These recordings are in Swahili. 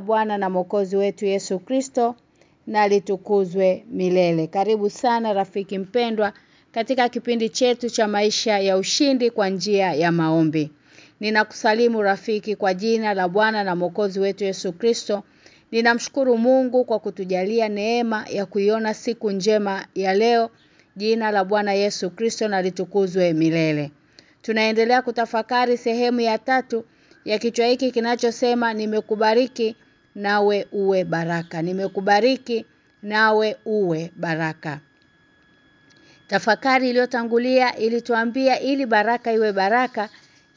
Bwana na Mwokozi wetu Yesu Kristo na litukuzwe milele. Karibu sana rafiki mpendwa katika kipindi chetu cha maisha ya ushindi kwa njia ya maombi. Ninakusalimu rafiki kwa jina la Bwana na Mwokozi wetu Yesu Kristo. Ninamshukuru Mungu kwa kutujalia neema ya kuiona siku njema ya leo. Jina la Bwana Yesu Kristo na litukuzwe milele. Tunaendelea kutafakari sehemu ya tatu ya kichwa hiki kinachosema nimekubariki nawe uwe baraka. Nimekubariki nawe uwe baraka. Tafakari iliyotangulia ilituambia ili baraka iwe baraka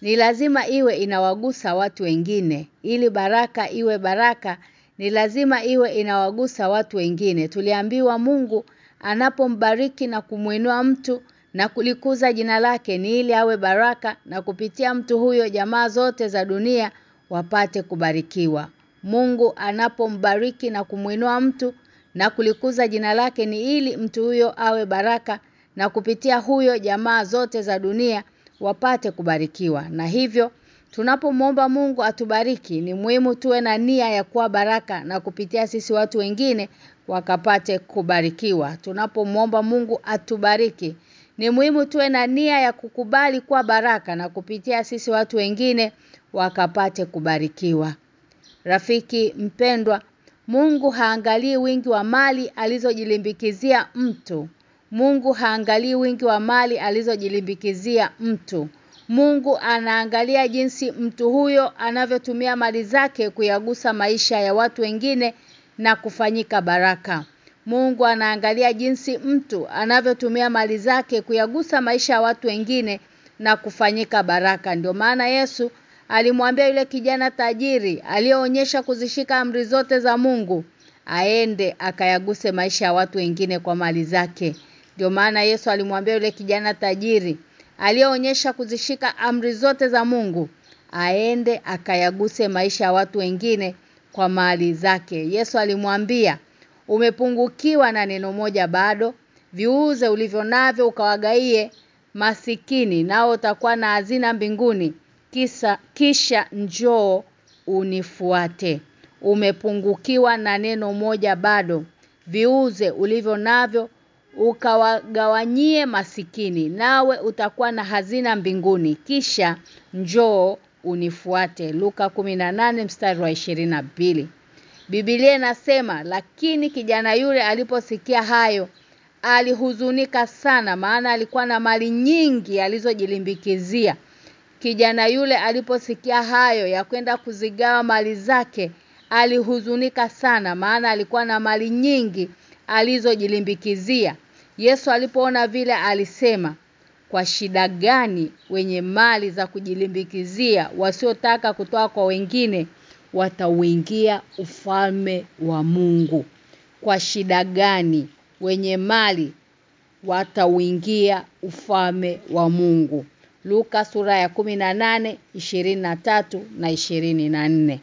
ni lazima iwe inawagusa watu wengine. Ili baraka iwe baraka ni lazima iwe inawagusa watu wengine. Tuliambiwa Mungu anapombariki na kumwinua mtu na kulikuza jina lake ni ili awe baraka na kupitia mtu huyo jamaa zote za dunia wapate kubarikiwa. Mungu anapombariki na kumuinua mtu na kulikuza jina lake ni ili mtu huyo awe baraka na kupitia huyo jamaa zote za dunia wapate kubarikiwa. Na hivyo tunapomwomba Mungu atubariki ni muhimu tuwe na nia ya kuwa baraka na kupitia sisi watu wengine wakapate kubarikiwa. Tunapomwomba Mungu atubariki ni muhimu tuwe na nia ya kukubali kuwa baraka na kupitia sisi watu wengine wakapate kubarikiwa. Rafiki mpendwa, Mungu haangalii wingi wa mali alizojilimbikizia mtu. Mungu haangalii wingi wa mali alizojilimbikizia mtu. Mungu anaangalia jinsi mtu huyo anavyotumia mali zake kuyagusa maisha ya watu wengine na kufanyika baraka. Mungu anaangalia jinsi mtu anavyotumia mali zake kuyagusa maisha ya watu wengine na kufanyika baraka. Ndio maana Yesu alimwambia yule kijana tajiri aliyeonyesha kuzishika amri zote za Mungu aende akayaguse maisha ya watu wengine kwa mali zake. Ndio maana Yesu alimwambia yule kijana tajiri aliyeonyesha kuzishika amri zote za Mungu aende akayaguse maisha ya watu wengine kwa mali zake. Yesu alimwambia umepungukiwa na neno moja bado viuze ulivyo navyo ukawagaie masikini nao utakuwa na hazina mbinguni kisa kisha njoo unifuate. Umepungukiwa na neno moja bado. Viuze ulivyo navyo ukawagawanyie masikini nawe utakuwa na hazina mbinguni. Kisha njoo unifuate. Luka 18 mstari wa 22 Biblia inasema lakini kijana yule aliposikia hayo alihuzunika sana maana alikuwa na mali nyingi alizojilimbikizia Kijana yule aliposikia hayo ya kwenda kuzigawa mali zake alihuzunika sana maana alikuwa na mali nyingi alizojilimbikizia. Yesu alipoona vile alisema kwa shida gani wenye mali za kujilimbikizia wasiotaka kutoa kwa wengine watauingia ufalme wa Mungu? Kwa shida gani wenye mali watauingia ufalme wa Mungu Luka sura ya 18 23 na 24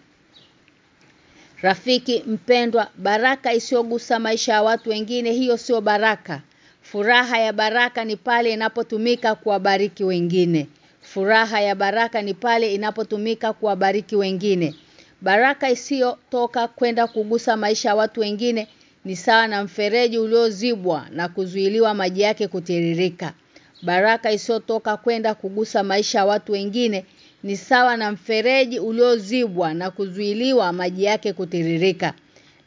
Rafiki mpendwa baraka isiyogusa maisha ya watu wengine hiyo sio baraka Furaha ya baraka ni pale inapotumika kuwabariki wengine. Furaha ya baraka ni pale inapotumika kuwabariki wengine. Baraka isiyotoka kwenda kugusa maisha ya watu wengine ni sawa na mfereji uliozibwa na kuzuiliwa maji yake kutiririka. Baraka isiyotoka kwenda kugusa maisha ya watu wengine ni sawa na mfereji uliozibwa na kuzuiliwa maji yake kutiririka.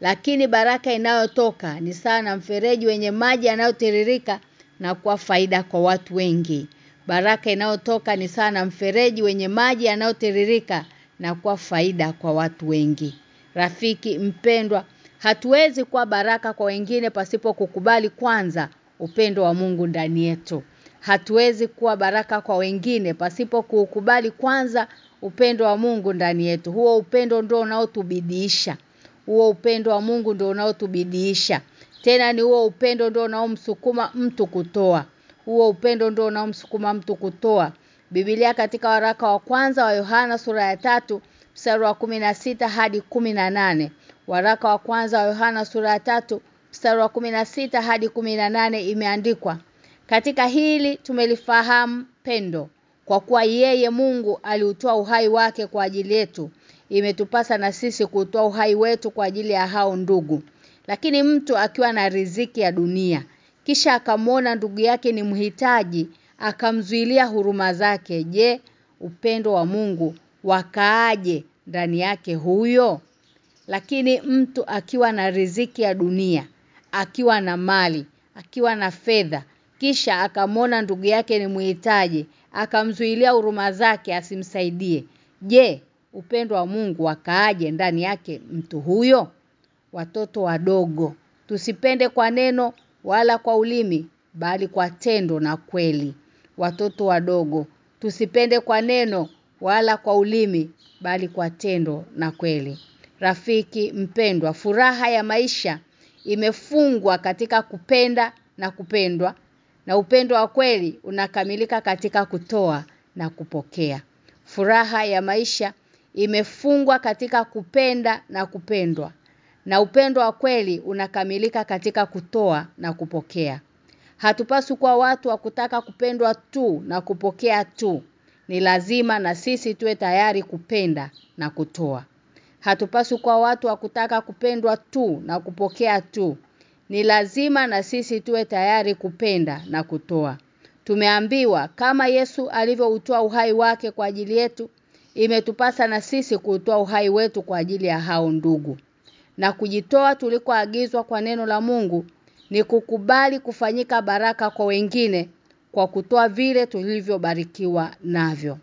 Lakini baraka inayotoka ni sawa na mfereji wenye maji yanayotiririka na kuwa faida kwa watu wengi. Baraka inayotoka ni sawa na mfereji wenye maji yanayotiririka na kuwa faida kwa watu wengi. Rafiki mpendwa, hatuwezi kuwa baraka kwa wengine pasipo kukubali kwanza upendo wa Mungu ndani yetu. Hatuwezi kuwa baraka kwa wengine pasipo kuukubali kwanza upendo wa Mungu ndani yetu. Huo upendo ndio unaotubidiisha. Huo upendo wa Mungu ndio unaotubidiisha. Tena ni huo upendo ndio unaomsukuma mtu kutoa. Huo upendo ndio unaomsukuma mtu kutoa. Biblia katika waraka wa kwanza wa Yohana sura ya tatu mstari wa sita hadi kumi na nane Waraka wa kwanza wa Yohana sura ya tatu mstari wa sita hadi kumi na nane imeandikwa Katika hili tumelifahamu pendo kwa kuwa yeye Mungu aliutoa uhai wake kwa ajili yetu imetupasa na sisi kutoa uhai wetu kwa ajili ya hao ndugu. Lakini mtu akiwa na riziki ya dunia kisha akamwona ndugu yake ni mhitaji akamzuilia huruma zake je upendo wa Mungu wakaaje ndani yake huyo lakini mtu akiwa na riziki ya dunia akiwa na mali akiwa na fedha kisha akamwona ndugu yake ni mhitaji akamzuilia huruma zake asimsaidie. Je upendo wa Mungu wakaaje ndani yake mtu huyo? Watoto wadogo tusipende kwa neno wala kwa ulimi bali kwa tendo na kweli. Watoto wadogo tusipende kwa neno wala kwa ulimi bali kwa tendo na kweli. Rafiki mpendwa furaha ya maisha imefungwa katika kupenda na kupendwa na upendo wa kweli unakamilika katika kutoa na kupokea. Furaha ya maisha imefungwa katika kupenda na kupendwa na upendo wa kweli unakamilika katika kutoa na kupokea. Hatupaswi kuwa watu wa kutaka kupendwa tu na kupokea tu. Ni lazima na sisi tuwe tayari kupenda na kutoa. Hatupaswi kuwa watu wa kutaka kupendwa tu na kupokea tu ni lazima na sisi tuwe tayari kupenda na kutoa tumeambiwa kama Yesu alivyoutoa uhai wake kwa ajili yetu imetupasa na sisi kutoa uhai wetu kwa ajili ya hao ndugu na kujitoa tulikoagizwa kwa neno la Mungu ni kukubali kufanyika baraka kwa wengine kwa kutoa vile tulivyobarikiwa navyo.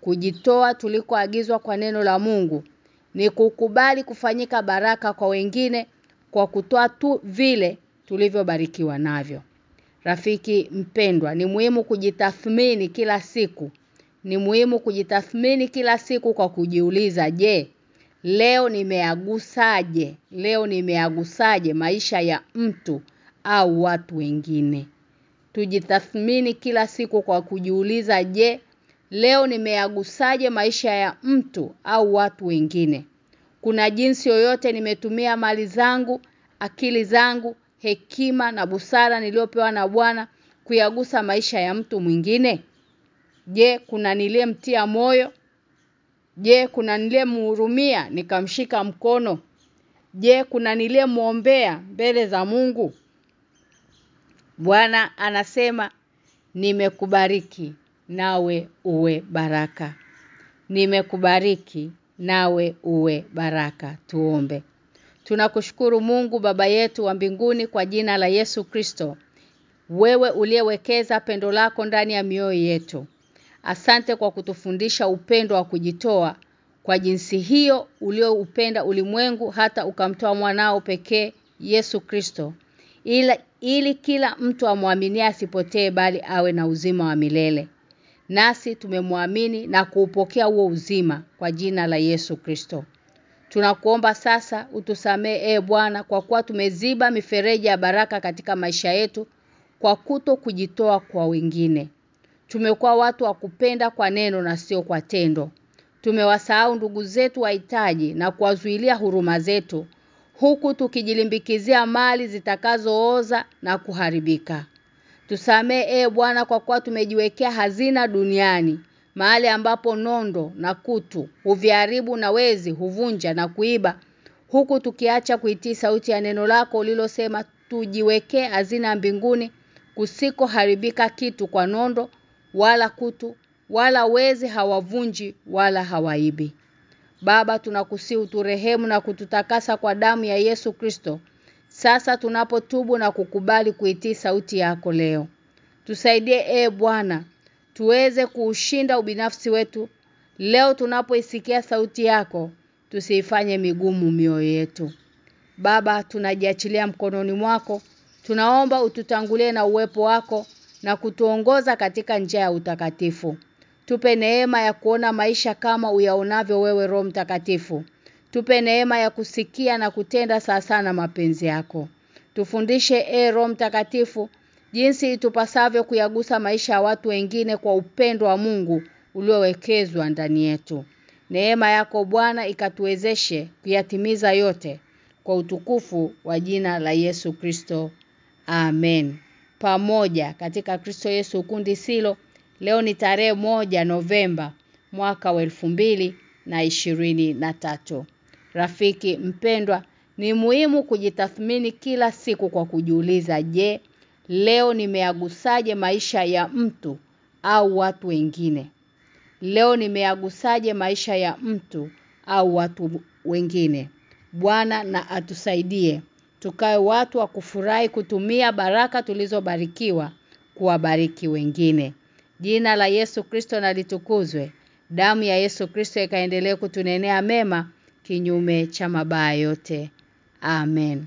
Kujitoa tulikoagizwa kwa neno la Mungu ni kukubali kufanyika baraka kwa wengine kwa kutoa tu vile tulivyobarikiwa navyo. Rafiki mpendwa, ni muhimu kujitathmini kila siku. Ni muhimu kujitathmini kila siku kwa kujiuliza, je, leo nimeagusaje? Leo nimeagusaje maisha ya mtu au watu wengine? Tujitathmini kila siku kwa kujiuliza, je, leo nimeagusaje maisha ya mtu au watu wengine? Kuna jinsi yoyote nimetumia mali zangu, akili zangu, hekima na busara niliyopewa na Bwana kuyagusa maisha ya mtu mwingine? Je, kuna niliyemtia moyo? Je, kuna niliyemhurumia nikamshika mkono? Je, kuna niliyemuombea mbele za Mungu? Bwana anasema nimekubariki nawe uwe baraka. Nimekubariki nawe uwe baraka. Tuombe. Tunakushukuru Mungu baba yetu wa mbinguni kwa jina la Yesu Kristo. Wewe uliyewekeza pendo lako ndani ya mioyo yetu. Asante kwa kutufundisha upendo wa kujitoa kwa jinsi hiyo ulioupenda ulimwengu hata ukamtoa mwanao pekee Yesu Kristo. Ila ili kila mtu amwaminie asipotee bali awe na uzima wa milele. Nasi tumemwamini na kuupokea huo uzima kwa jina la Yesu Kristo. Tunakuomba sasa utusamee e Bwana kwa kuwa tumeziba mifereji ya baraka katika maisha yetu kwa kuto kujitoa kwa wengine. Tumekuwa watu wa kupenda kwa neno na sio kwa tendo. Tumewasahau ndugu zetu wahitaji na kuwazuilia huruma zetu huku tukijilimbikizia mali zitakazooza na kuharibika. Tusamee e Bwana kwa kuwa tumejiwekea hazina duniani, mahali ambapo nondo na kutu huviharibu na wezi huvunja na kuiba, huku tukiacha kuitii sauti ya neno lako ulilosema tujiwekee hazina mbinguni kusiko haribika kitu kwa nondo wala kutu wala wezi hawavunji wala hawaibi. Baba tunakusihi uturehemu na kututakasa kwa damu ya Yesu Kristo. Sasa tunapotubu na kukubali kuitii sauti yako leo. Tusaidie e Bwana, tuweze kuushinda ubinafsi wetu. Leo tunapoisikia sauti yako, tusiifanye migumu mioyo yetu. Baba, tunajiachilia mkononi mwako. Tunaomba ututangulie na uwepo wako na kutuongoza katika njia ya utakatifu. Tupe neema ya kuona maisha kama uyaonavyo wewe Roho Mtakatifu. Tupe neema ya kusikia na kutenda sawa sana mapenzi yako. Tufundishe e Roho Mtakatifu jinsi itupasavyo kuyagusa maisha ya watu wengine kwa upendo wa Mungu uliowekezwa ndani yetu. Neema yako Bwana ikatuwezeshe kuyatimiza yote kwa utukufu wa jina la Yesu Kristo. Amen. Pamoja katika Kristo Yesu kundi silo leo ni tarehe moja Novemba mwaka wa na ishirini na tatu. Rafiki mpendwa, ni muhimu kujitathmini kila siku kwa kujiuliza je, leo nimeagusaje maisha ya mtu au watu wengine? Leo nimeagusaje maisha ya mtu au watu wengine? Bwana na atusaidie tukae watu wa kufurahi kutumia baraka tulizobarikiwa kuwabariki wengine. Jina la Yesu Kristo na litukuzwe. Damu ya Yesu Kristo ikaendelee kutunenea mema kinyume cha mabaya yote. Amen.